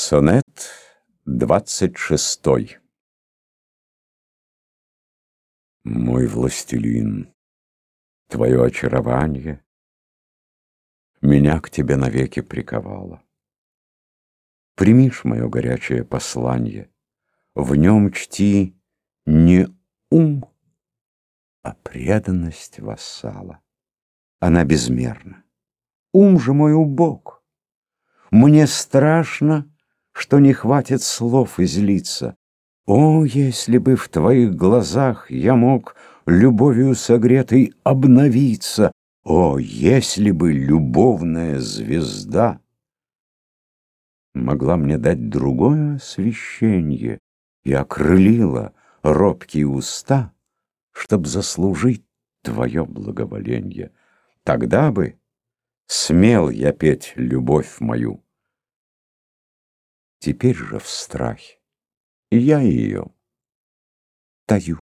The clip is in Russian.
Сонет двадцать шестой Мой властелин, твое очарование Меня к тебе навеки приковало. Примишь мое горячее послание, В нем чти не ум, а преданность вассала. Она безмерна. Ум же мой убог. Мне страшно, что не хватит слов излиться. О, если бы в твоих глазах я мог любовью согретой обновиться! О, если бы любовная звезда могла мне дать другое освещение и окрылила робкие уста, чтоб заслужить твое благоволенье, тогда бы смел я петь любовь мою. Теперь же в страхе я ее таю.